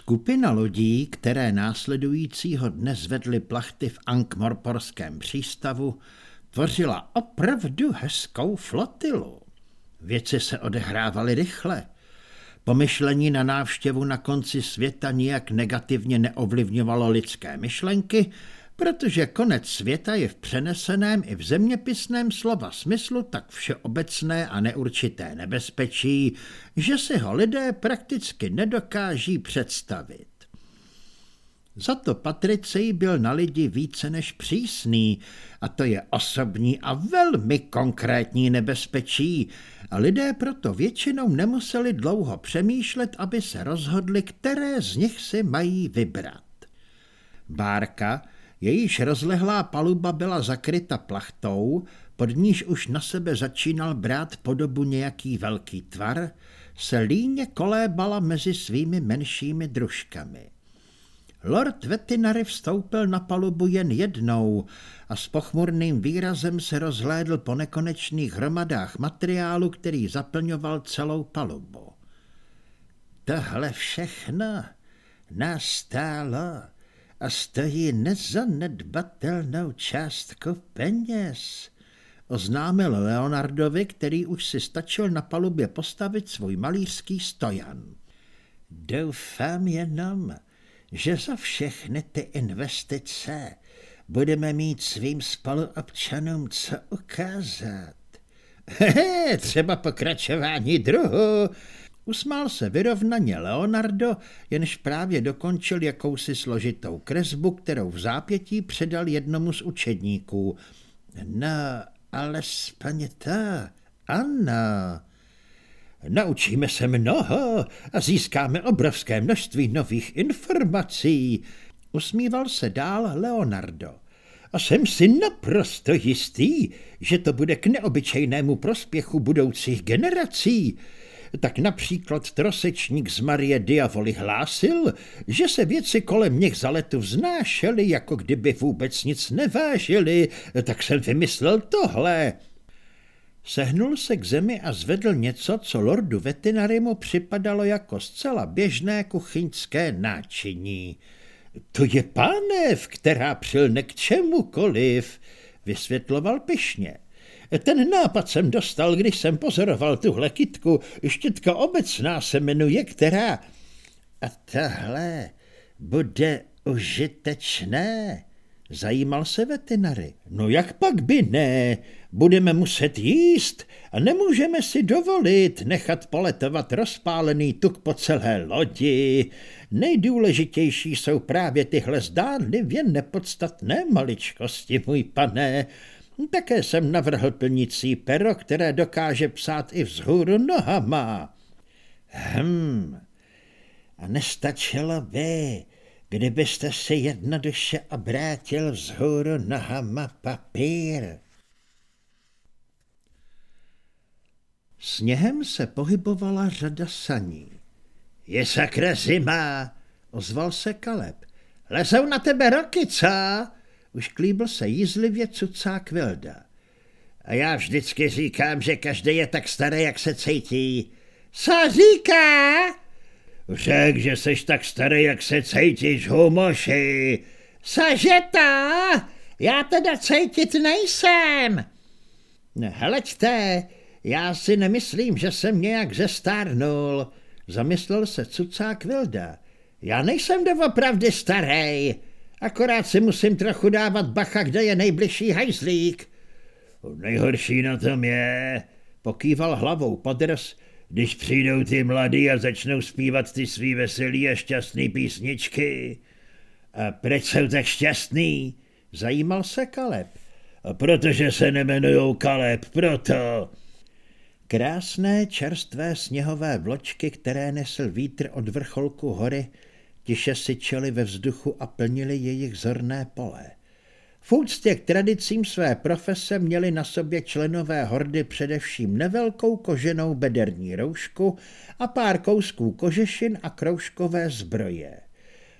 Skupina lodí, které následujícího dne zvedly plachty v Ankmorporském přístavu, tvořila opravdu hezkou flotilu. Věci se odehrávaly rychle. Pomyšlení na návštěvu na konci světa nijak negativně neovlivňovalo lidské myšlenky, protože konec světa je v přeneseném i v zeměpisném slova smyslu tak všeobecné a neurčité nebezpečí, že si ho lidé prakticky nedokáží představit. Za to Patricej byl na lidi více než přísný, a to je osobní a velmi konkrétní nebezpečí, a lidé proto většinou nemuseli dlouho přemýšlet, aby se rozhodli, které z nich si mají vybrat. Bárka, jejíž rozlehlá paluba byla zakryta plachtou, pod níž už na sebe začínal brát podobu nějaký velký tvar, se líně kolébala mezi svými menšími družkami. Lord Vetinary vstoupil na palubu jen jednou a s pochmurným výrazem se rozhlédl po nekonečných hromadách materiálu, který zaplňoval celou palubu. Tohle všechno nás stálo a stojí nezanedbatelnou částku peněz, oznámil Leonardovi, který už si stačil na palubě postavit svůj malířský stojan. Doufám jenom, že za všechny ty investice budeme mít svým spoluobčanům co ukázat. Hehe, třeba pokračování druhu. Usmál se vyrovnaně Leonardo, jenž právě dokončil jakousi složitou kresbu, kterou v zápětí předal jednomu z učedníků. No, ale spaněta, Anna, Naučíme se mnoho a získáme obrovské množství nových informací. Usmíval se dál Leonardo. A jsem si naprosto jistý, že to bude k neobyčejnému prospěchu budoucích generací. Tak například trosečník z Marie Diavoli hlásil, že se věci kolem nich za letu vznášely, jako kdyby vůbec nic nevážili, tak jsem vymyslel tohle. Sehnul se k zemi a zvedl něco, co lordu veterinarimu připadalo jako zcela běžné kuchyňské náčiní. To je pánev, která přilne k čemukoliv, vysvětloval pyšně. Ten nápad jsem dostal, když jsem pozoroval tuhle kytku. Štětka obecná se jmenuje, která... A tahle bude užitečné, zajímal se veterinary. No jak pak by ne? Budeme muset jíst a nemůžeme si dovolit nechat poletovat rozpálený tuk po celé lodi. Nejdůležitější jsou právě tyhle zdánlivě nepodstatné maličkosti, můj pane. Také jsem navrhl plnicí pero, které dokáže psát i vzhůru nohama. Hm, a nestačilo by, kdybyste si jednoduše obrátil vzhůru nohama papír. Sněhem se pohybovala řada saní. Je sakra zima, ozval se Kaleb. Lezou na tebe roky, co? Už klíbl se jízlivě cucák Vilda. A já vždycky říkám, že každý je tak starý, jak se cítí. Co říká? Řek, že seš tak starý, jak se cítíš, humoši. Cože to? Já teda cítit nejsem. Hleďte, já si nemyslím, že jsem nějak zestárnul, zamyslel se cucák Vilda. Já nejsem doopravdy starý, akorát si musím trochu dávat bacha, kde je nejbližší hajzlík. Nejhorší na tom je, pokýval hlavou podrs, když přijdou ty mladí a začnou zpívat ty svý veselý a šťastný písničky. A proč jsou tak šťastný? Zajímal se Kaleb. A protože se nemenujou Kaleb, proto. Krásné čerstvé sněhové vločky, které nesl vítr od vrcholku hory, tiše syčely ve vzduchu a plnili jejich zorné pole. V úctě k tradicím své profese měli na sobě členové hordy především nevelkou koženou bederní roušku a pár kousků kožešin a kroužkové zbroje.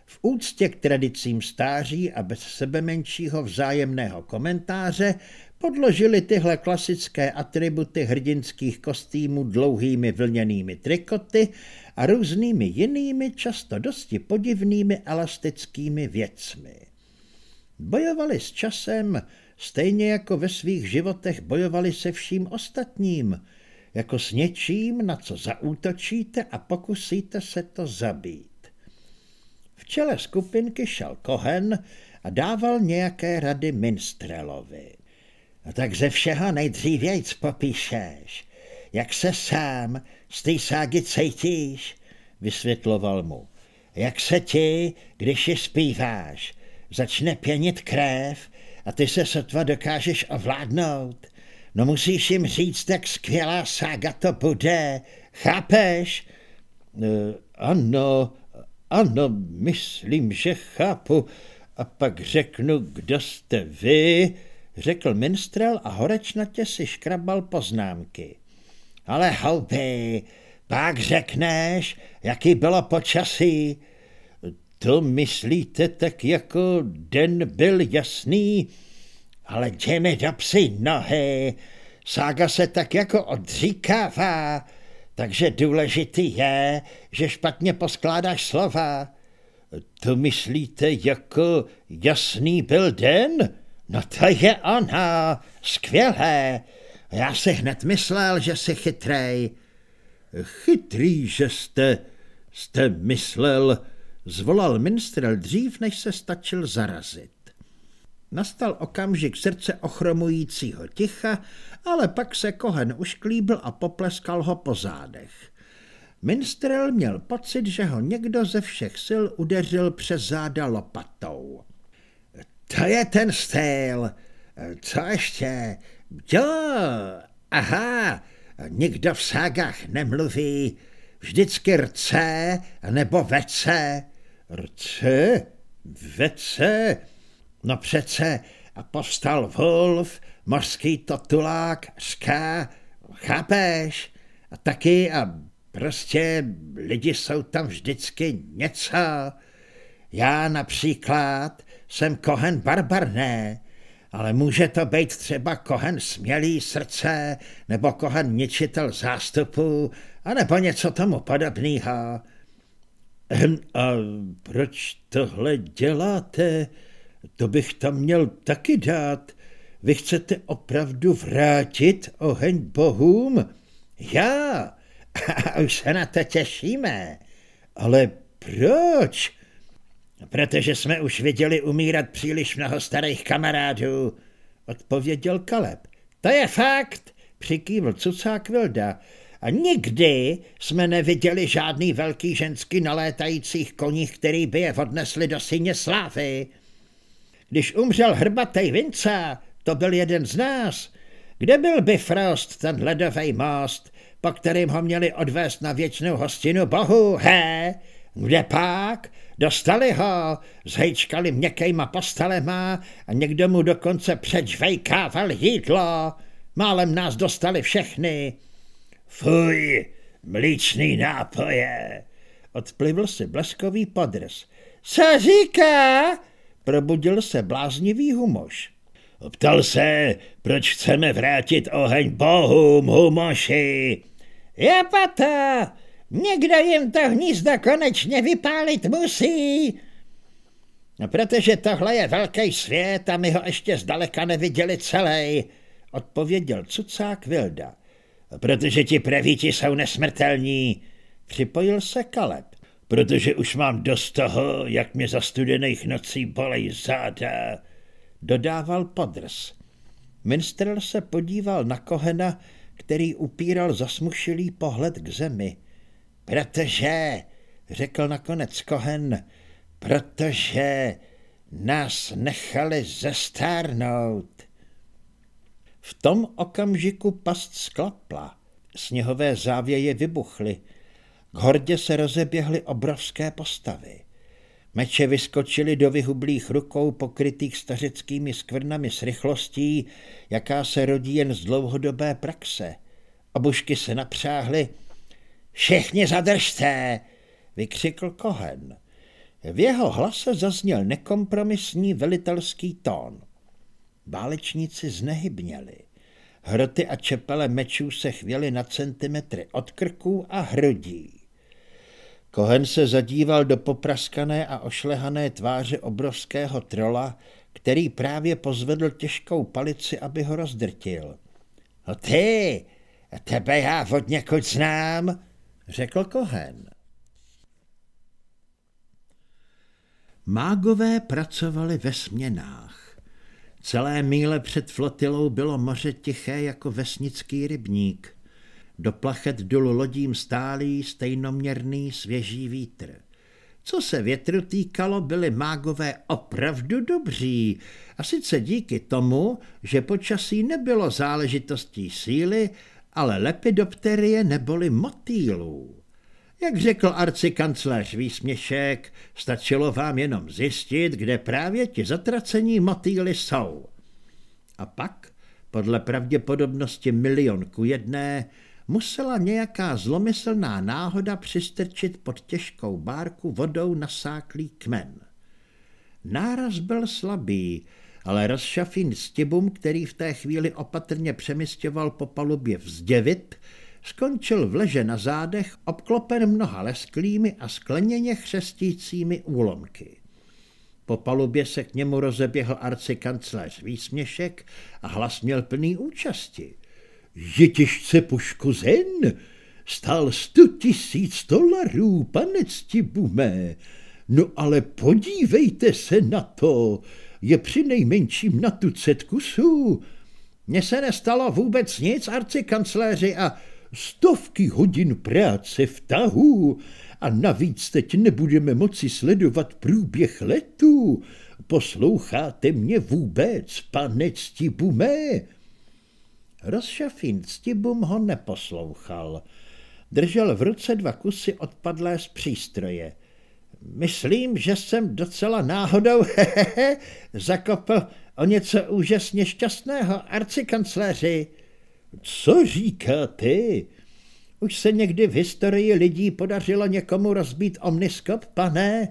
V úctě k tradicím stáří a bez sebe menšího vzájemného komentáře Podložili tyhle klasické atributy hrdinských kostýmů dlouhými vlněnými trikoty a různými jinými, často dosti podivnými elastickými věcmi. Bojovali s časem, stejně jako ve svých životech bojovali se vším ostatním, jako s něčím, na co zaútočíte a pokusíte se to zabít. V čele skupinky šel Kohen a dával nějaké rady Minstrelovi. No tak ze všeho nejdřívějc popíšeš, jak se sám z té ságy cítíš, vysvětloval mu. Jak se ti, když ji zpíváš, začne pěnit krev a ty se sotva dokážeš ovládnout. No musíš jim říct, jak skvělá sága to bude, chápeš? Uh, ano, ano, myslím, že chápu. A pak řeknu, kdo jste vy, řekl minstrel a horečnatě si škrabal poznámky. Ale houby, pak řekneš, jaký bylo počasí. To myslíte tak jako den byl jasný? Ale jdi mi do nohy, sága se tak jako odříkává, takže důležitý je, že špatně poskládáš slova. To myslíte jako jasný byl den? No to je ona, skvělé. Já si hned myslel, že jsi chytrej. Chytrý, že jste, jste myslel, zvolal minstrel dřív, než se stačil zarazit. Nastal okamžik srdce ochromujícího ticha, ale pak se Kohen ušklíbil a popleskal ho po zádech. Minstrel měl pocit, že ho někdo ze všech sil udeřil přes záda lopatou. To je ten styl. Co ještě? Jo, aha, nikdo v ságách nemluví. Vždycky rce nebo vece. Rce? Vece? No přece povstal Wolf, mořský totulák, ská, chápeš? A taky a prostě lidi jsou tam vždycky něco. Já například jsem kohen barbarné, ale může to být třeba kohen smělý srdce, nebo kohen ničitel zástupu, anebo něco tomu podobného. Hm, a proč tohle děláte? To bych tam měl taky dát. Vy chcete opravdu vrátit oheň bohům? Já, a už se na to těšíme. Ale proč? Protože jsme už viděli umírat příliš mnoho starých kamarádů, odpověděl Kaleb. To je fakt, přikývl cucák Vilda. A nikdy jsme neviděli žádný velký ženský nalétajících koních, který by je odnesli do syně slávy. Když umřel hrbatej Vinca, to byl jeden z nás. Kde byl Bifrost, ten ledový most, po kterým ho měli odvést na věčnou hostinu bohu, he? Kde pak? Dostali ho, zhejčkali měkkejma postelema a někdo mu dokonce předžvejkával jídlo. Málem nás dostali všechny. Fuj, mlíčný nápoje, odplivl si bleskový podrs. Co říká? Probudil se bláznivý humoš. Ptal se, proč chceme vrátit oheň bohům, humoši. Je pata, někdo jim to hnízdo konečně vypálit musí. No, protože tohle je velký svět a my ho ještě zdaleka neviděli celý, odpověděl cucák Vilda. Protože ti prevíti jsou nesmrtelní, připojil se Kaleb protože už mám dost toho, jak mě za studených nocí bolej záda, dodával podrs. Minstrel se podíval na Kohena, který upíral zasmušilý pohled k zemi. Protože, řekl nakonec Kohen, protože nás nechali zestárnout. V tom okamžiku past sklapla, sněhové závěje vybuchly, k hordě se rozeběhly obrovské postavy. Meče vyskočily do vyhublých rukou pokrytých stařickými skvrnami s rychlostí, jaká se rodí jen z dlouhodobé praxe. Obušky se napřáhly. Všichni zadržte, vykřikl Kohen. V jeho hlase zazněl nekompromisní velitelský tón. Válečníci znehybněli. Hroty a čepele mečů se chvěly na centimetry od krků a hrudí. Kohen se zadíval do popraskané a ošlehané tváře obrovského trola, který právě pozvedl těžkou palici, aby ho rozdrtil. No ty, tebe já od někud znám, řekl Kohen. Mágové pracovali ve směnách. Celé míle před flotilou bylo moře tiché jako vesnický rybník. Do plachet dul lodím stálý, stejnoměrný, svěží vítr. Co se větru týkalo, byli mágové opravdu dobří, a sice díky tomu, že počasí nebylo záležitostí síly, ale lepidopterie neboli motýlů. Jak řekl arcikancléř Výsměšek, stačilo vám jenom zjistit, kde právě ti zatracení motýly jsou. A pak, podle pravděpodobnosti milion ku jedné, musela nějaká zlomyslná náhoda přistrčit pod těžkou bárku vodou nasáklý kmen. Náraz byl slabý, ale rozšafín stibum, který v té chvíli opatrně přemysťoval po palubě vzděvit, skončil v leže na zádech, obklopen mnoha lesklými a skleněně chřestícími úlomky. Po palubě se k němu rozeběhl arcikancléř výsměšek a hlas měl plný účasti. Je těžce poškozen, stál sto tisíc dolarů, pane Ctibumé. No ale podívejte se na to, je při nejmenším na tu kusů. Mně se nestalo vůbec nic, arcikancléři, a stovky hodin práce v tahu a navíc teď nebudeme moci sledovat průběh letů. Posloucháte mě vůbec, pane Ctibumé? Rozšafín Ctibum ho neposlouchal. Držel v ruce dva kusy odpadlé z přístroje. Myslím, že jsem docela náhodou hehehe, zakopl o něco úžasně šťastného, arcikancléři. Co říkáte? Už se někdy v historii lidí podařilo někomu rozbít omniskop, pane?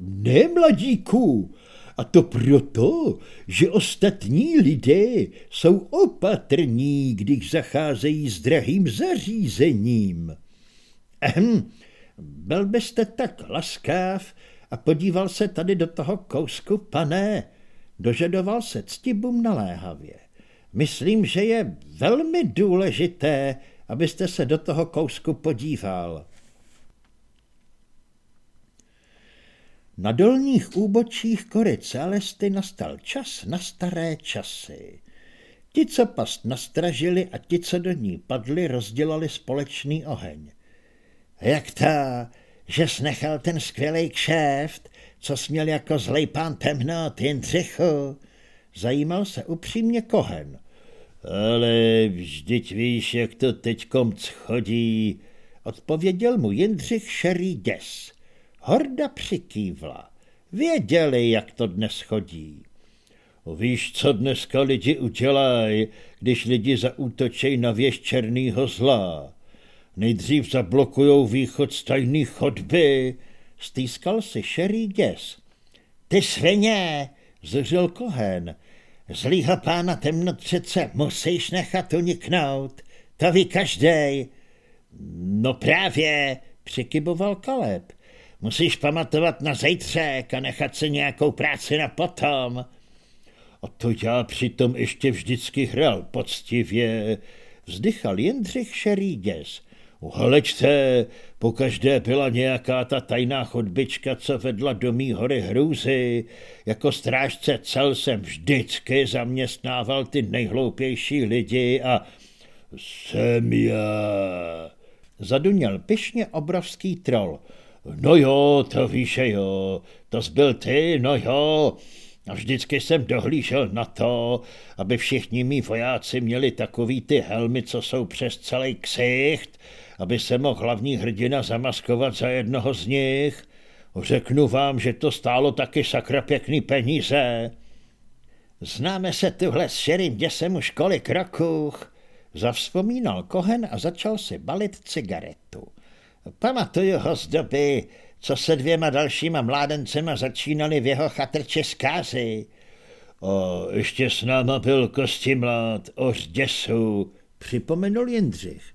Ne, mladíku, a to proto, že ostatní lidé jsou opatrní, když zacházejí s drahým zařízením. Ehm, byl byste tak laskav a podíval se tady do toho kousku, pane, dožadoval se ctibum naléhavě. Myslím, že je velmi důležité, abyste se do toho kousku podíval. Na dolních úbočích kory Celesty nastal čas na staré časy. Ti, co past nastražili a ti, co do ní padli, rozdělali společný oheň. Jak to, že snechal ten skvělý kšéft, co směl jako zlej pán temnot, Jindřichu? Zajímal se upřímně Kohen. Ale vždyť víš, jak to teďkom chodí, odpověděl mu Jindřich šerý děs. Horda přikývla. Věděli, jak to dnes chodí. Víš, co dneska lidi udělají, když lidi zaútočej na věž černýho zla? Nejdřív zablokujou východ z tajný chodby. Stýskal si šerý děs. Ty svině, zřel Kohen. Zlýho pána temnot přece musíš nechat uniknout. To ví každej. No právě, přikyboval Kaleb. Musíš pamatovat na zejtřek a nechat se nějakou práci na potom. A to já přitom ještě vždycky hrál poctivě. Vzdychal Jindřich Šeríděs. Uhlečte, pokaždé byla nějaká ta tajná chodbička, co vedla do mý hory hrůzy. Jako strážce cel jsem vždycky zaměstnával ty nejhloupější lidi a jsem já. Zaduněl pyšně obrovský troll. No jo, to víš, jo, to byl ty, no jo. A vždycky jsem dohlížel na to, aby všichni mý vojáci měli takový ty helmy, co jsou přes celý ksicht, aby se mohl hlavní hrdina zamaskovat za jednoho z nich. Řeknu vám, že to stálo taky sakra pěkný peníze. Známe se tuhle s šerým děsem už kolik roků, zavzpomínal Kohen a začal si balit cigaretu. Pamatuju ho z doby, co se dvěma dalšíma mládencema začínali v jeho chatrči zkázy. A ještě s náma byl Kostimlát oř děsu, připomenul Jindřich.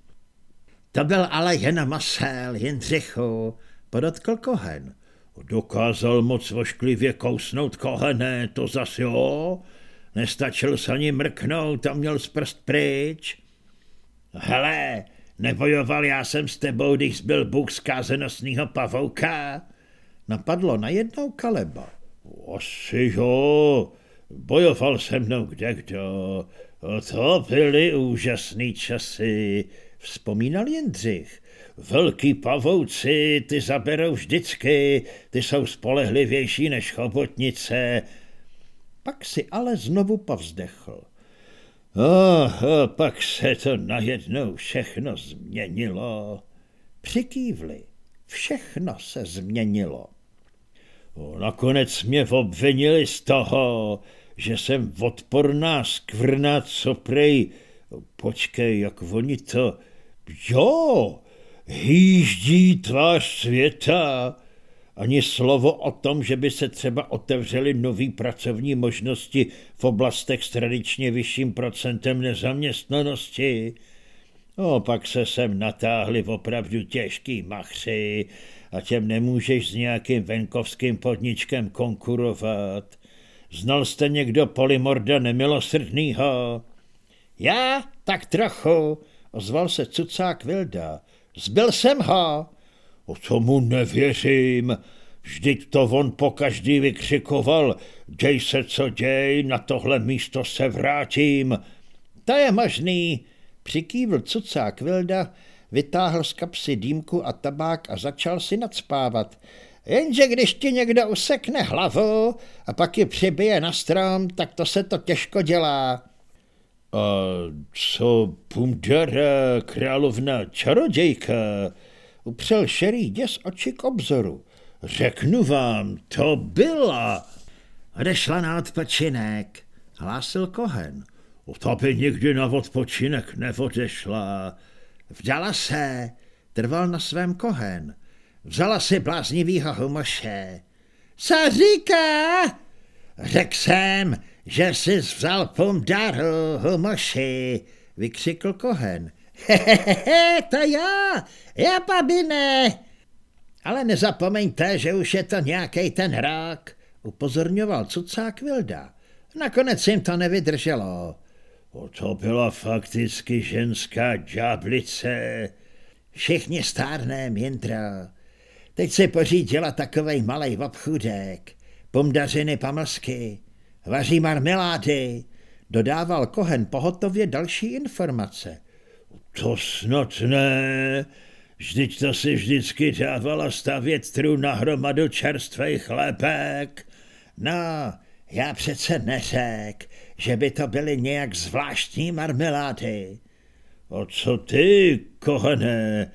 To byl ale jen Masel, Jindřichu, podotkl Kohen. Dokázal moc vošklivě kousnout Kohene, to zas jo. Nestačil se ani mrknout a měl z prst pryč. Hele, nebojoval já jsem s tebou, když byl Bůh zkázenostního pavouka. Napadlo najednou Kaleba. Asi jo, bojoval se mnou kde kdo. To byly úžasné časy, vzpomínal Jindřich. Velký pavouci, ty zaberou vždycky, ty jsou spolehlivější než chobotnice. Pak si ale znovu povzdechl. Oh, oh, pak se to najednou všechno změnilo. Přikývli. Všechno se změnilo. Nakonec mě obvinili z toho, že jsem odporná skvrna, co prej... Počkej, jak oni to... Jo, hýždí tvář světa. Ani slovo o tom, že by se třeba otevřely nové pracovní možnosti v oblastech s tradičně vyšším procentem nezaměstnanosti. No, pak se sem natáhli opravdu těžký machři a těm nemůžeš s nějakým venkovským podničkem konkurovat. Znal jste někdo Polymorda nemilosrdnýho? Já? Tak trochu, ozval se cucák Vilda. Zbyl jsem ho. O tomu nevěřím. Vždyť to on po každý vykřikoval. Děj se, co děj, na tohle místo se vrátím. To je možný, přikývl cucák Vilda, vytáhl z kapsy dýmku a tabák a začal si nadspávat. Jenže když ti někdo usekne hlavu a pak ji přibije na strom, tak to se to těžko dělá. A co Pumdara, královna čarodějka, upřel šerý děs oči k obzoru. Řeknu vám, to byla. Odešla na odpočinek, hlásil Kohen. Ta by nikdy na odpočinek neodešla. Vdala se, trval na svém Kohen. Vzala si bláznivýho humoše. Co říká? Řekl jsem, že jsi vzal pumdaru humoši, vykřikl Kohen. Hehehe, to jo, já babine. Ale nezapomeňte, že už je to nějaký ten rok, upozorňoval cucák Vilda. Nakonec jim to nevydrželo. To byla fakticky ženská džáblice. Všichni stárnem, Jindra. Teď si pořídila takovej malej obchůdek. Pomdařiny pamlsky, vaří marmelády. Dodával Kohen pohotově další informace. To snad ne. Vždyť to si vždycky dávala stavět trů na hromadu čerstvej chlepek. No, já přece neřek, že by to byly nějak zvláštní marmelády. A co ty, kohene?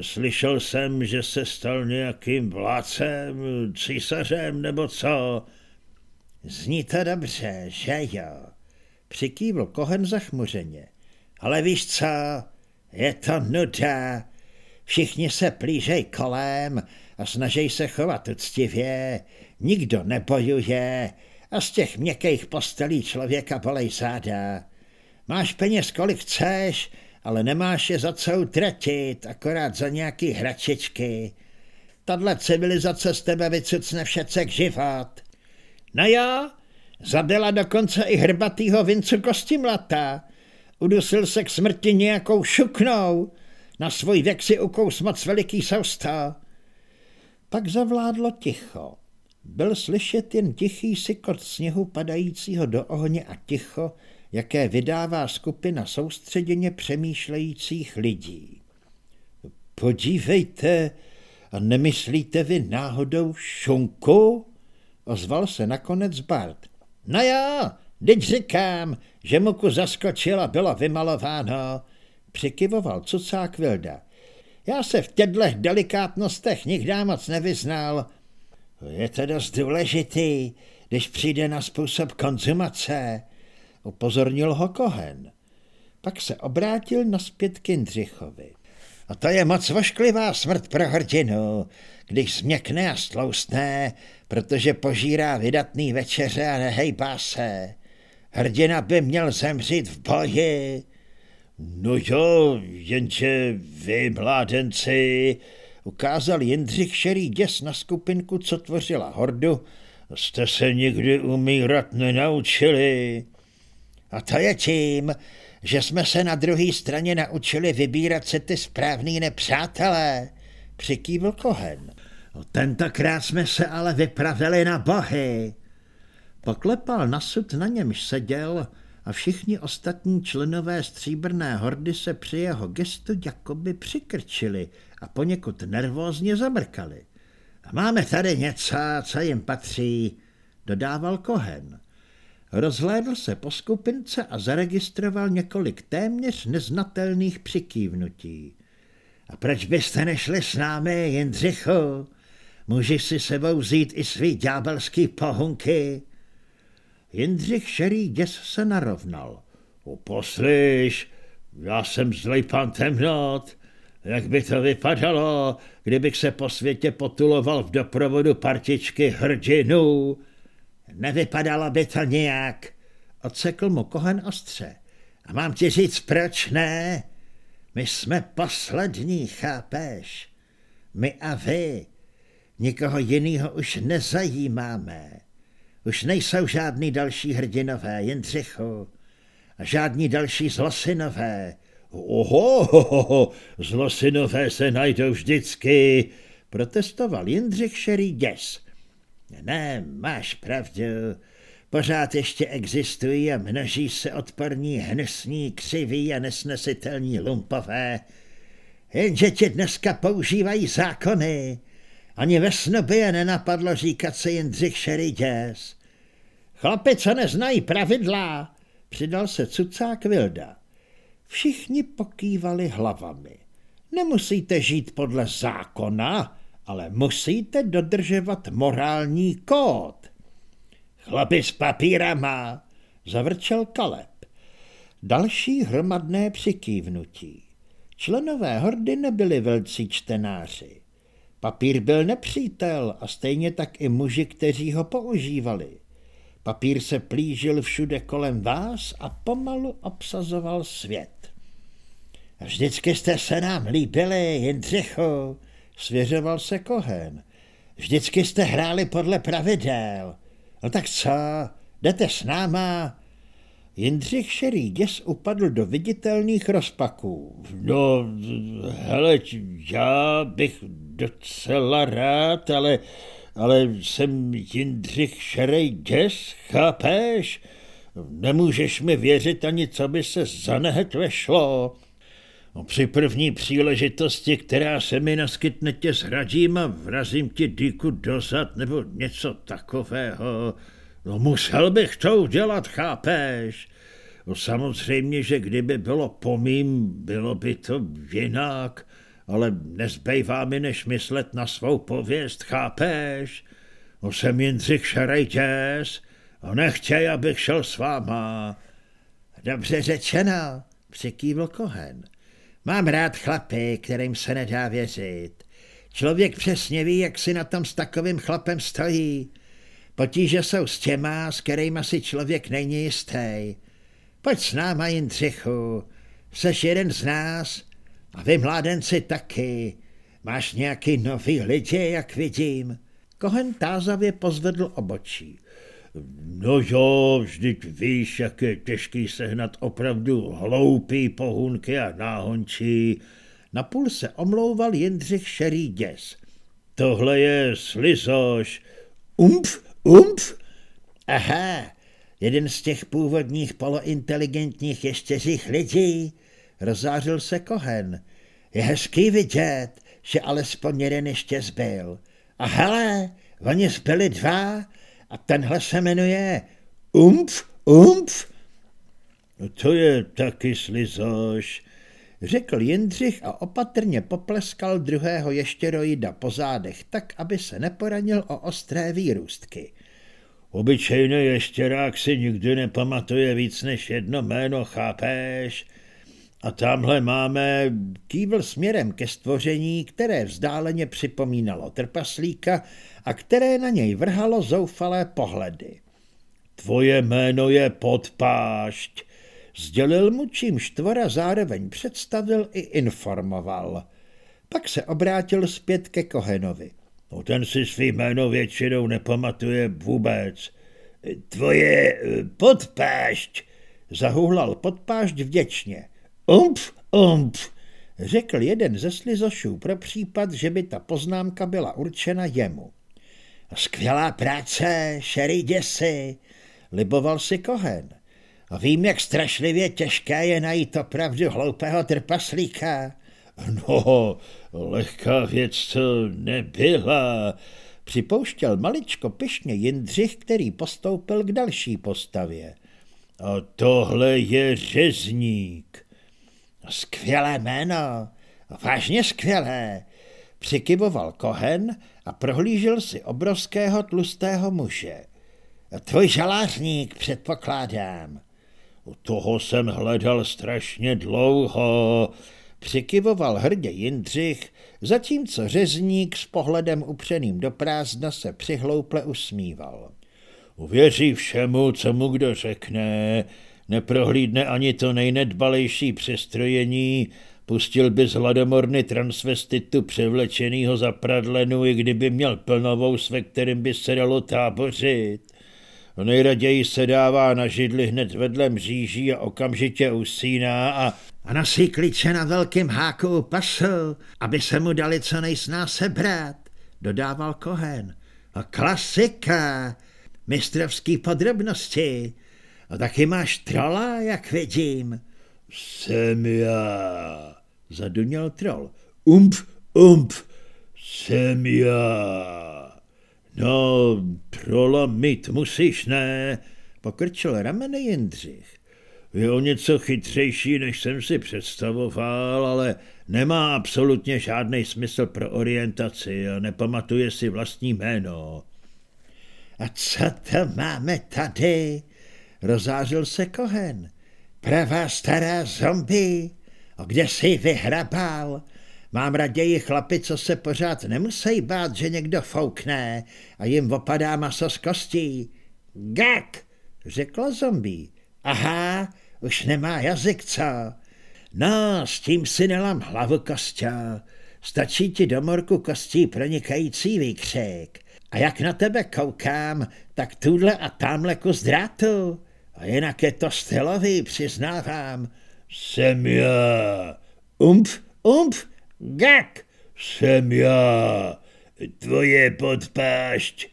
Slyšel jsem, že se stal nějakým vládcem, císařem nebo co? Zní to dobře, že jo? Přikývl Kohen zachmuřeně. Ale víš co? Je to nuda. Všichni se plížej kolem a snaží se chovat uctivě. Nikdo nebojuje a z těch měkkých postelí člověka bolej záda. Máš peněz kolik chceš, ale nemáš je za co utratit, akorát za nějaký hračičky. Tadle civilizace z tebe vycucne všecek život. No jo, zabila dokonce i hrbatýho Vincu Kostimlata. Udusil se k smrti nějakou šuknou. Na svůj věk si ukous moc veliký sousta. Pak zavládlo ticho. Byl slyšet jen tichý sykot sněhu padajícího do ohně a ticho, jaké vydává skupina soustředěně přemýšlejících lidí. Podívejte, a nemyslíte vy náhodou šunku? Ozval se nakonec Bart. No jo, teď říkám, že muku zaskočila, bylo vymalováno, přikyvoval cucák Vilda. Já se v těchto delikátnostech nikdy moc nevyznal. Je to dost důležitý, když přijde na způsob konzumace, upozornil ho Kohen. Pak se obrátil naspět k Jindřichovi. A to je moc vošklivá smrt pro hrdinu, když změkne a stloustne, protože požírá vydatný večeře a nehejbá se. Hrdina by měl zemřít v boji. No jo, jenže vy, mládenci, ukázal Jindřich šerý děs na skupinku, co tvořila hordu, jste se nikdy umírat nenaučili. A to je tím, že jsme se na druhé straně naučili vybírat se ty správný nepřátelé, přikývl Kohen. Tentokrát jsme se ale vypravili na bohy. Poklepal na sud, na němž seděl a všichni ostatní členové stříbrné hordy se při jeho gestu jakoby přikrčili a poněkud nervózně zamrkali. A máme tady něco, co jim patří, dodával Kohen. Rozhlédl se po skupince a zaregistroval několik téměř neznatelných přikývnutí. A proč byste nešli s námi, Jindřichu? Můžeš si sebou vzít i svý ďábelský pohunky? Jindřich šerý děs se narovnal. Poslyš, já jsem zlej pan temnot. Jak by to vypadalo, kdybych se po světě potuloval v doprovodu partičky hrdinů? Nevypadalo by to nějak, odsekl mu kohen ostře. A mám ti říct, proč ne? My jsme poslední, chápeš? My a vy. Nikoho jiného už nezajímáme. Už nejsou žádný další hrdinové, Jindřichu. A žádní další zlosinové. Oho, oho, zlosinové se najdou vždycky, protestoval Jindřich šerý děs. Ne, máš pravdu. Pořád ještě existují a množí se odporní, hnusní, křiví a nesnesitelní lumpové. Jenže ti dneska používají zákony. Ani ve by je nenapadlo říkat se Jindřich šerý děs. Chlapi, co neznají pravidla, přidal se cucák Vilda. Všichni pokývali hlavami. Nemusíte žít podle zákona, ale musíte dodržovat morální kód. Chlapi s papírama, zavrčel Kaleb. Další hromadné přikývnutí. Členové hordy nebyli velcí čtenáři. Papír byl nepřítel a stejně tak i muži, kteří ho používali. Papír se plížil všude kolem vás a pomalu obsazoval svět. Vždycky jste se nám líbili, Jindřichu, svěřoval se Kohen. Vždycky jste hráli podle pravidel. No tak co, jdete s náma? Jindřich šerý děs upadl do viditelných rozpaků. No, hele, já bych docela rád, ale, ale jsem Jindřich šerej děs, chápeš? Nemůžeš mi věřit ani, co by se zanehet vešlo. No, při první příležitosti, která se mi naskytne, tě zhradím a vrazím ti dýku dozad nebo něco takového. No musel bych to udělat, chápeš? No samozřejmě, že kdyby bylo pomím, bylo by to jinak, ale nezbývá mi, než myslet na svou pověst, chápeš? No jsem Jindřich Šarejtěz a nechtěj, abych šel s váma. Dobře řečeno, přikývl Kohen. Mám rád chlapy, kterým se nedá věřit. Člověk přesně ví, jak si na tom s takovým chlapem stojí. Potíže jsou s těma, s kterýma si člověk není jistý. Pojď s náma, Jindřichu, seš jeden z nás a vy mládenci taky. Máš nějaký nový lidi, jak vidím. Kohen tázavě pozvedl obočí. No jo, vždyť víš, jak je těžký sehnat opravdu hloupý pohunky a náhončí. Napůl se omlouval Jindřich šerý děs. Tohle je slizoš. Umpf, umpf. Aha, jeden z těch původních polointeligentních ještěřích lidí, rozářil se Kohen. Je hezký vidět, že alespoň jeden ještě zbyl. A hele, oni zbyli dva a tenhle se jmenuje Umf, Umf. No to je taky slizoš, řekl Jindřich a opatrně popleskal druhého ještěroida po zádech tak, aby se neporanil o ostré výrůstky. Obyčejný ještěrák si nikdy nepamatuje víc než jedno jméno, chápeš? A tamhle máme kývl směrem ke stvoření, které vzdáleně připomínalo trpaslíka a které na něj vrhalo zoufalé pohledy. Tvoje jméno je Podpášť, sdělil mu, čím štvora zároveň představil i informoval. Pak se obrátil zpět ke Kohenovi. No ten si svý jméno většinou nepamatuje vůbec. Tvoje eh, podpášť, zahuhlal podpášť vděčně. Umpf, umpf, řekl jeden ze slizošů pro případ, že by ta poznámka byla určena jemu. Skvělá práce, šerý děsi, liboval si Kohen. Vím, jak strašlivě těžké je najít opravdu hloupého trpaslíka. No, lehká věc to nebyla, připouštěl maličko pyšně Jindřich, který postoupil k další postavě. A tohle je řezník. Skvělé jméno, vážně skvělé, přikyvoval Kohen a prohlížel si obrovského tlustého muže. Tvoj žalářník, předpokládám. Toho jsem hledal strašně dlouho, přikyvoval hrdě Jindřich, zatímco řezník s pohledem upřeným do prázdna se přihlouple usmíval. Uvěří všemu, co mu kdo řekne, neprohlídne ani to nejnedbalejší přestrojení, pustil by z hladomorny transvestitu převlečenýho za pradlenu, i kdyby měl plnovou, ve kterým by se dalo tábořit. Nejraději se dává na židli hned vedle mříží a okamžitě usíná a... A nosí klíče na velkým háku pasu, aby se mu dali co nejsná sebrat, dodával Kohen. A klasika, mistrovský podrobnosti. A taky máš trola, jak vidím. Jsem já, zaduněl troll. Ump, ump, jsem já. No, trola mít musíš, ne? Pokrčil rameny Jindřich. Je o něco chytřejší, než jsem si představoval, ale nemá absolutně žádný smysl pro orientaci a nepamatuje si vlastní jméno. A co to máme tady? Rozářil se Kohen. Pravá stará zombie. A kde jsi vyhrabal? Mám raději chlapi, co se pořád nemusí bát, že někdo foukne a jim opadá maso z kostí. Gak, řekla zombie. Aha, už nemá jazyk, co? No, s tím si nelám hlavu, Kostě. Stačí ti do morku kostí pronikající výkřik. A jak na tebe koukám, tak tuhle a tamhle kus drátu. A jinak je to stylový, přiznávám. Jsem já. Umf, umf, gak. Jsem já. Tvoje podpášť.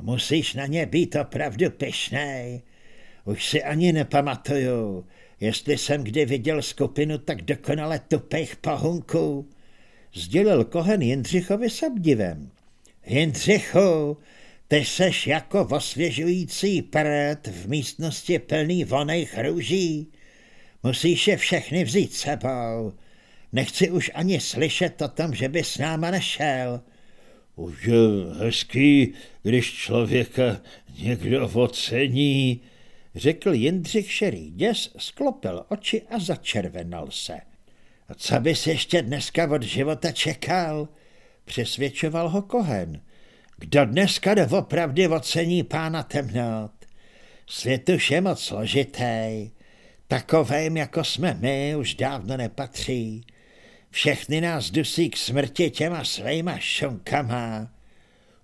Musíš na ně být opravdu pyšnej. Už si ani nepamatuju, jestli jsem kdy viděl skupinu tak dokonale tupých pahunků. Sdělil Kohen Jindřichovi s obdivem. Jindřichu, ty seš jako osvěžující prd v místnosti plný voných růží. Musíš je všechny vzít sebou. Nechci už ani slyšet o tom, že by s náma nešel. Už je hezký, když člověka někdo ocení, řekl Jindřich šerý děs, sklopil oči a začervenal se. A co bys ještě dneska od života čekal? Přesvědčoval ho Kohen. Kdo dneska doopravdy ocení pána temnot? Svět už je moc složitý. Takovým, jako jsme my, už dávno nepatří. Všechny nás dusí k smrti těma svýma šonkama.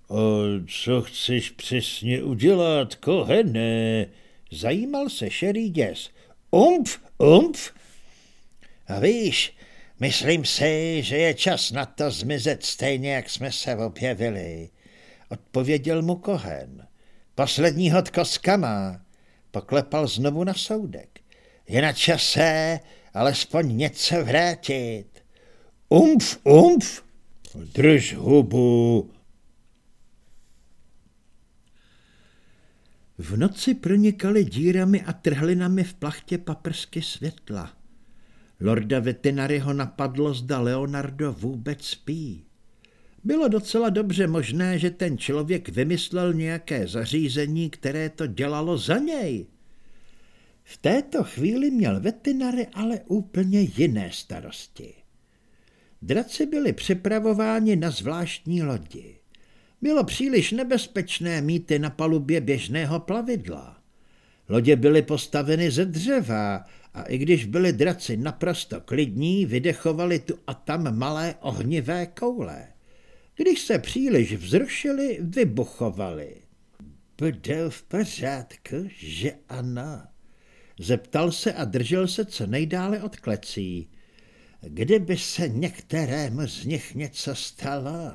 O co chceš přesně udělat, kohene? Zajímal se šerý děs. Umf, umf. A víš, myslím si, že je čas na to zmizet stejně, jak jsme se objevili. Odpověděl mu Kohen. Poslední hod koskama. Poklepal znovu na soudek. Je na čase alespoň něco vrátit. Umf, umf. Drž hubu, V noci pronikaly dírami a trhlinami v plachtě paprsky světla. Lorda Vetinaryho napadlo, zda Leonardo vůbec spí. Bylo docela dobře možné, že ten člověk vymyslel nějaké zařízení, které to dělalo za něj. V této chvíli měl veterinary ale úplně jiné starosti. Draci byli připravováni na zvláštní lodi. Bylo příliš nebezpečné mít je na palubě běžného plavidla. Lodě byly postaveny ze dřeva a i když byli draci naprosto klidní, vydechovali tu a tam malé ohnivé koule. Když se příliš vzrušili, vybuchovali. Bude v pořádku, že ano? Zeptal se a držel se co nejdále od klecí. Kdyby se některému z nich něco stalo,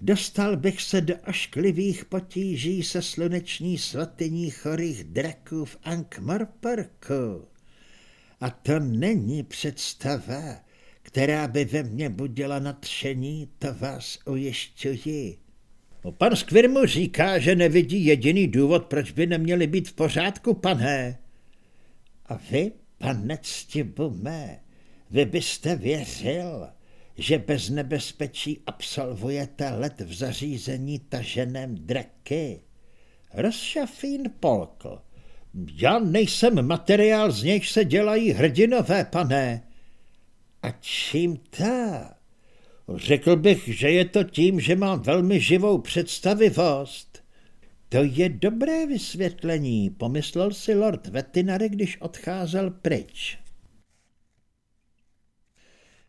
dostal bych se do ošklivých potíží se sluneční svatyní chorých draků v Ankh-Morporku. A to není představa, která by ve mně budila nadšení, to vás ujišťuji. No, pan Skvirmu říká, že nevidí jediný důvod, proč by neměli být v pořádku, pane. A vy, pane Ctibume, vy byste věřil, že bez nebezpečí absolvujete let v zařízení taženém draky? Rozšafín polkl. Já nejsem materiál, z nějž se dělají hrdinové, pane. A čím to? Řekl bych, že je to tím, že mám velmi živou představivost. To je dobré vysvětlení, pomyslel si lord Vetinary, když odcházel pryč.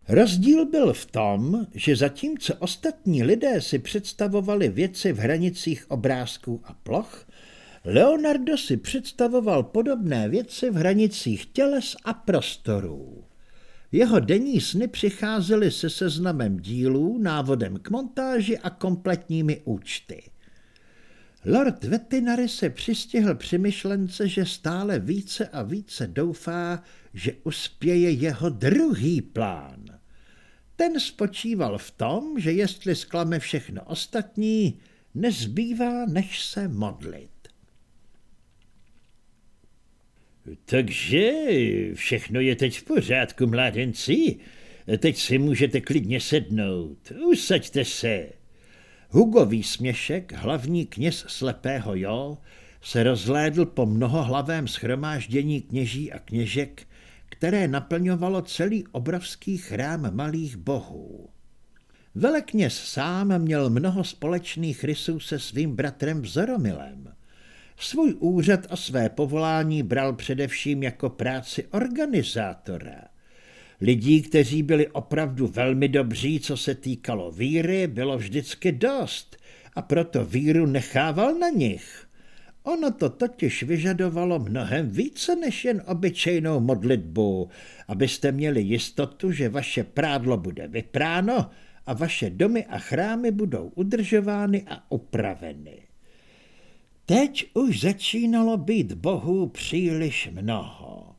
Rozdíl byl v tom, že zatímco ostatní lidé si představovali věci v hranicích obrázků a ploch, Leonardo si představoval podobné věci v hranicích těles a prostorů. Jeho denní sny přicházely se seznamem dílů, návodem k montáži a kompletními účty. Lord Vetinary se přistihl při myšlence, že stále více a více doufá, že uspěje jeho druhý plán. Ten spočíval v tom, že jestli sklame všechno ostatní, nezbývá, než se modlit. Takže všechno je teď v pořádku, mládenci. Teď si můžete klidně sednout. Usaďte se. Hugový směšek, hlavní kněz slepého Jo, se rozhlédl po mnohohlavém schromáždění kněží a kněžek, které naplňovalo celý obrovský chrám malých bohů. Velekněz sám měl mnoho společných rysů se svým bratrem Vzoromilem. Svůj úřad a své povolání bral především jako práci organizátora. Lidí, kteří byli opravdu velmi dobří, co se týkalo víry, bylo vždycky dost a proto víru nechával na nich. Ono to totiž vyžadovalo mnohem více než jen obyčejnou modlitbu, abyste měli jistotu, že vaše prádlo bude vypráno a vaše domy a chrámy budou udržovány a upraveny. Teď už začínalo být bohů příliš mnoho.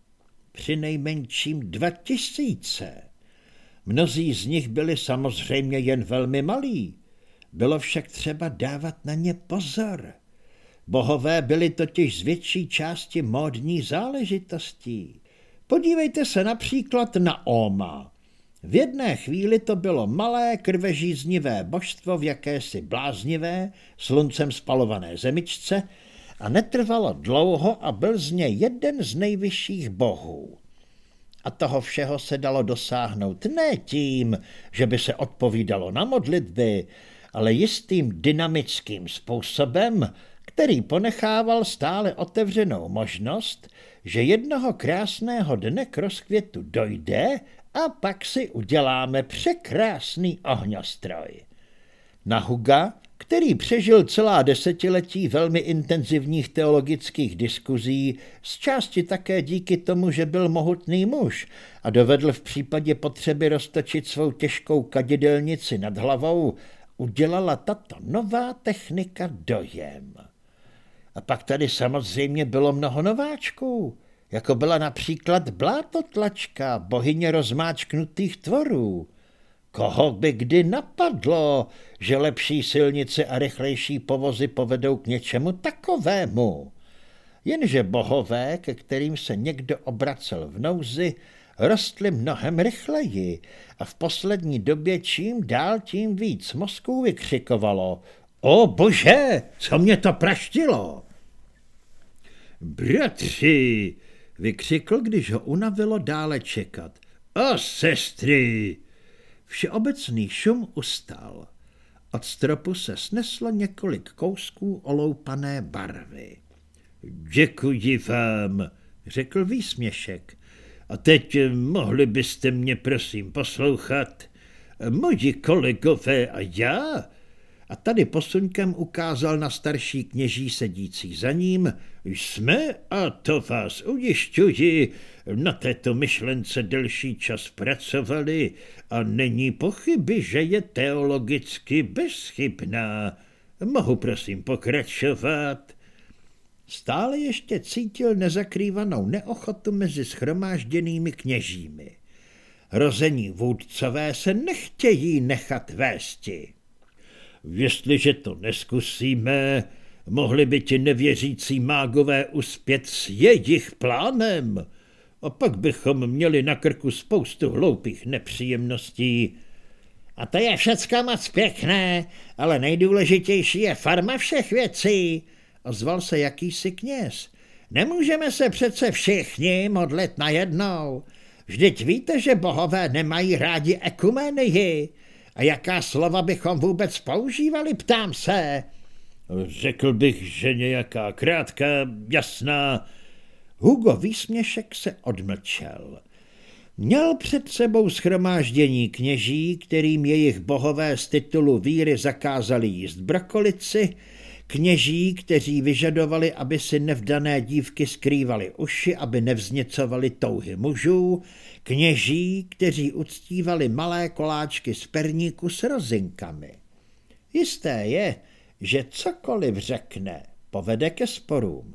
Při nejmenším dva tisíce. Mnozí z nich byli samozřejmě jen velmi malí. Bylo však třeba dávat na ně pozor. Bohové byli totiž z větší části módní záležitostí. Podívejte se například na Oma. V jedné chvíli to bylo malé krvežíznivé božstvo v jakési bláznivé, sluncem spalované zemičce a netrvalo dlouho a byl z něj jeden z nejvyšších bohů. A toho všeho se dalo dosáhnout ne tím, že by se odpovídalo na modlitby, ale jistým dynamickým způsobem, který ponechával stále otevřenou možnost, že jednoho krásného dne k rozkvětu dojde a pak si uděláme překrásný ohňostroj. Na Huga, který přežil celá desetiletí velmi intenzivních teologických diskuzí, z části také díky tomu, že byl mohutný muž a dovedl v případě potřeby roztočit svou těžkou kadidelnici nad hlavou, udělala tato nová technika dojem. A pak tady samozřejmě bylo mnoho nováčků jako byla například blátotlačka, bohyně rozmáčknutých tvorů. Koho by kdy napadlo, že lepší silnice a rychlejší povozy povedou k něčemu takovému? Jenže bohové, ke kterým se někdo obracel v nouzi, rostly mnohem rychleji a v poslední době čím dál tím víc mozků vykřikovalo. O bože, co mě to praštilo! Bratři, vykřikl, když ho unavilo dále čekat. O sestry! Všeobecný šum ustal. Od stropu se sneslo několik kousků oloupané barvy. Děkuji vám, řekl výsměšek. A teď mohli byste mě prosím poslouchat. Moji kolegové a já a tady posuňkem ukázal na starší kněží sedící za ním, jsme, a to vás ujišťuji, na této myšlence delší čas pracovali a není pochyby, že je teologicky bezchybná. Mohu prosím pokračovat? Stále ještě cítil nezakrývanou neochotu mezi schromážděnými kněžími. Rození vůdcové se nechtějí nechat vésti. Jestliže to neskusíme, mohli by ti nevěřící mágové uspět s jejich plánem. A pak bychom měli na krku spoustu hloupých nepříjemností. A to je všecko moc pěkné, ale nejdůležitější je farma všech věcí, ozval se jakýsi kněz. Nemůžeme se přece všichni modlit najednou. Vždyť víte, že bohové nemají rádi ekumenii. A jaká slova bychom vůbec používali, ptám se. Řekl bych, že nějaká krátká, jasná. Hugo výsměšek se odmlčel. Měl před sebou schromáždění kněží, kterým jejich bohové z titulu víry zakázali jíst brokolici, kněží, kteří vyžadovali, aby si nevdané dívky skrývali uši, aby nevzněcovali touhy mužů, kněží, kteří uctívali malé koláčky z perníku s rozinkami. Jisté je, že cokoliv řekne, povede ke sporům.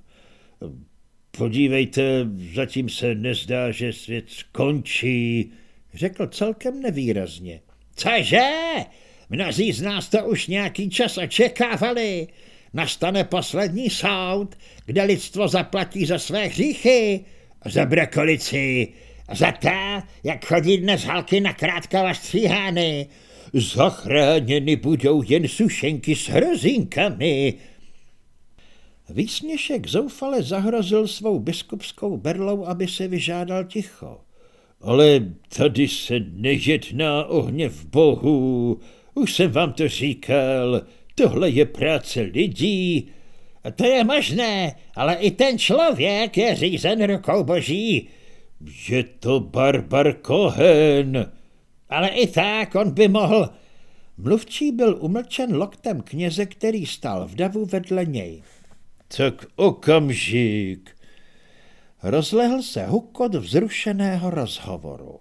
Podívejte, zatím se nezdá, že svět skončí, řekl celkem nevýrazně. Cože? Mnozí z nás to už nějaký čas očekávali. Nastane poslední soud, kde lidstvo zaplatí za své hříchy, za brakolici, za to, jak chodí dnes halky na krátkava stříhány. Zachráněny budou jen sušenky s hrozinkami. Výsměšek zoufale zahrozil svou biskupskou berlou, aby se vyžádal ticho. Ale tady se nejedná o hněv bohu. Už jsem vám to říkal, tohle je práce lidí. To je možné, ale i ten člověk je řízen rukou boží. Je to Barbar Cohen. Ale i tak on by mohl... Mluvčí byl umlčen loktem kněze, který stál v davu vedle něj. Tak okamžik. Rozlehl se hukot vzrušeného rozhovoru.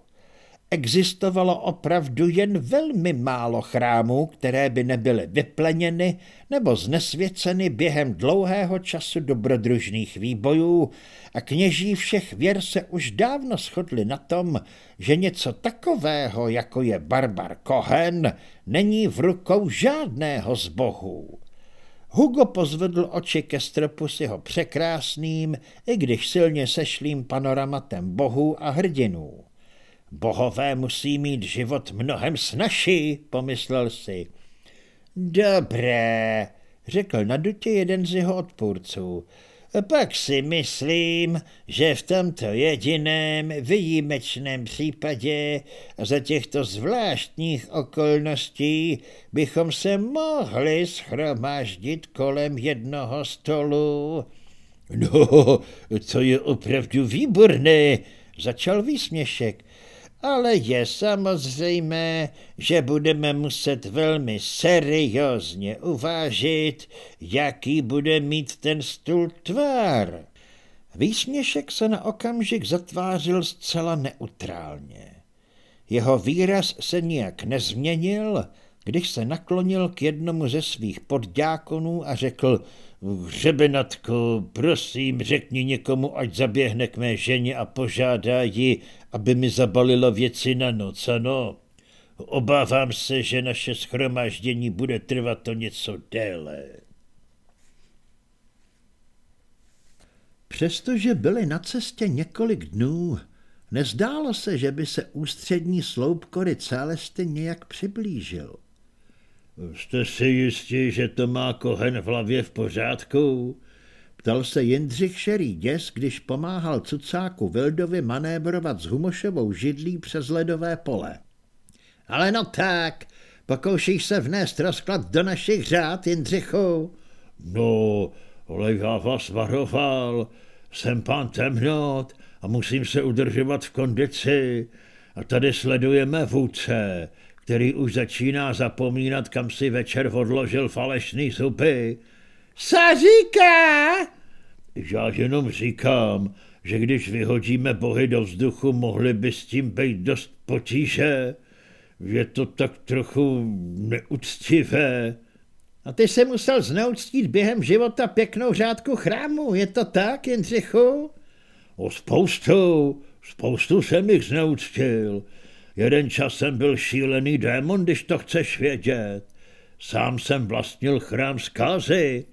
Existovalo opravdu jen velmi málo chrámů, které by nebyly vypleněny nebo znesvěceny během dlouhého času dobrodružných výbojů a kněží všech věr se už dávno shodli na tom, že něco takového, jako je Barbar Cohen, není v rukou žádného z bohů. Hugo pozvedl oči ke stropu s jeho překrásným, i když silně sešlým panoramatem bohů a hrdinů. Bohové musí mít život mnohem snažší, pomyslel si. Dobré, řekl na dutě jeden z jeho odpůrců. Pak si myslím, že v tomto jediném výjimečném případě a za těchto zvláštních okolností bychom se mohli schromáždit kolem jednoho stolu. No, to je opravdu výborné, začal výsměšek ale je samozřejmé, že budeme muset velmi seriózně uvážit, jaký bude mít ten stůl tvár. Výsměšek se na okamžik zatvářil zcela neutrálně. Jeho výraz se nijak nezměnil, když se naklonil k jednomu ze svých podďákonů a řekl Hřebenatko, prosím, řekni někomu, ať zaběhne k mé ženě a požádá ji, aby mi zabalila věci na noc, ano. Obávám se, že naše schromáždění bude trvat to něco déle. Přestože byli na cestě několik dnů, nezdálo se, že by se ústřední sloup kory Celesty nějak přiblížil. Jste si jistí, že to má Kohen v hlavě v pořádku? Ptal se Jindřich Šerý děs, když pomáhal cucáku Vildovi manébrovat s Humošovou židlí přes ledové pole. Ale no tak, pokoušíš se vnést rozklad do našich řád, Jindřichu? No, ale já vás varoval, jsem pán temnot a musím se udržovat v kondici. A tady sledujeme vůdce, který už začíná zapomínat, kam si večer odložil falešný zuby. Co říká? Já jenom říkám, že když vyhodíme bohy do vzduchu, mohli by s tím být dost potíže. Je to tak trochu neúctivé. A ty se musel zneuctít během života pěknou řádku chrámu, je to tak, Jindřichu? O spoustu, spoustu jsem jich zneuctil. Jeden čas jsem byl šílený démon, když to chceš vědět. Sám jsem vlastnil chrám zkázy.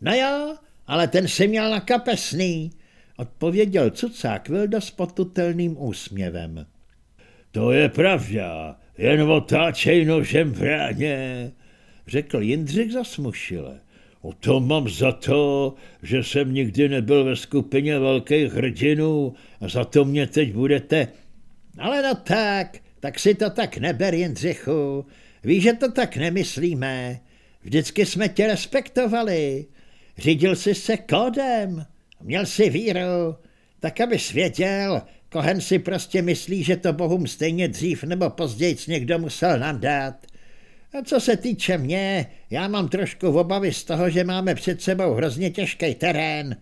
No jo, ale ten si měl na kapesný, odpověděl cucák Vilda s potutelným úsměvem. To je pravda, jen otáčej nožem v ráně, řekl Jindřich zasmušile. O tom mám za to, že jsem nikdy nebyl ve skupině velkých hrdinů a za to mě teď budete... Ale no tak, tak si to tak neber, Jindřichu. Víš, že to tak nemyslíme. Vždycky jsme tě respektovali. Řídil jsi se kódem, měl si víru, tak aby svěděl, Kohen si prostě myslí, že to bohům stejně dřív nebo později někdo musel nadat. A co se týče mě, já mám trošku obavy z toho, že máme před sebou hrozně těžký terén.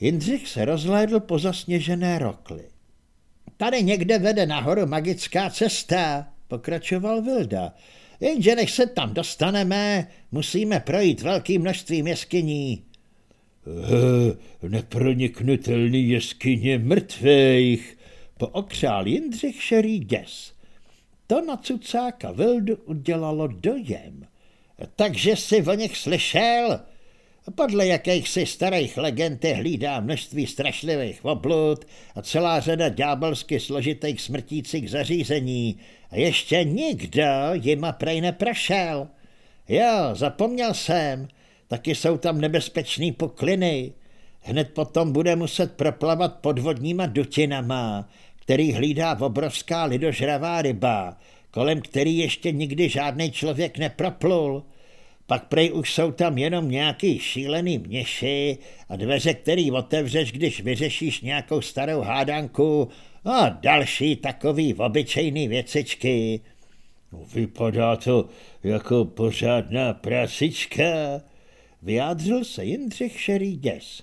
Jindřich se rozhlédl po zasněžené rokli. Tady někde vede nahoru magická cesta, pokračoval Vilda. Jenže než se tam dostaneme, musíme projít velkým množství jeskyní. Neproniknutelný jeskyně mrtvých, pookřál Jindřich šerý děs. To na cucáka Vildu udělalo dojem. Takže jsi o nich slyšel? Podle jakýchsi starých legend hlídá množství strašlivých oblud a celá řada ďábelsky složitých smrtících zařízení ještě nikdo jima prej neprošel. Jo, zapomněl jsem, taky jsou tam nebezpečný pokliny. Hned potom bude muset proplavat podvodníma dutinama, který hlídá obrovská lidožravá ryba, kolem který ještě nikdy žádný člověk neproplul. Pak prej už jsou tam jenom nějaký šílený měši a dveře, který otevřeš, když vyřešíš nějakou starou hádanku a další takový obyčejný věcičky. Vypadá to jako pořádná prasička, vyjádřil se Jindřich Šerý děs.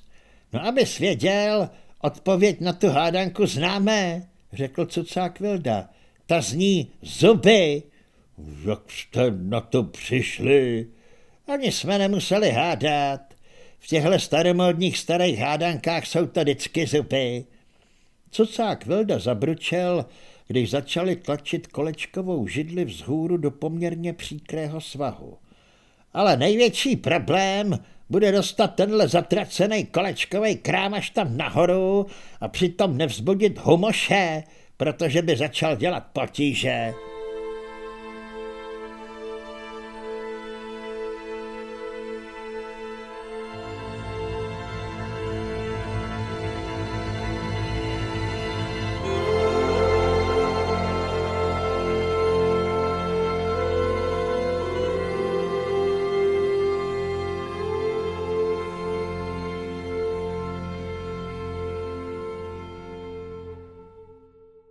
No abys věděl, odpověď na tu hádanku známe, řekl cucák Vilda. Ta zní zuby. Jak jste na to přišli? Ani jsme nemuseli hádat. V těchto staromodních starých hádankách jsou to vždycky zuby. Cucák Vilda zabručel, když začali tlačit kolečkovou židli vzhůru do poměrně příkrého svahu. Ale největší problém bude dostat tenhle zatracený kolečkový krám až tam nahoru a přitom nevzbudit humoše, protože by začal dělat potíže.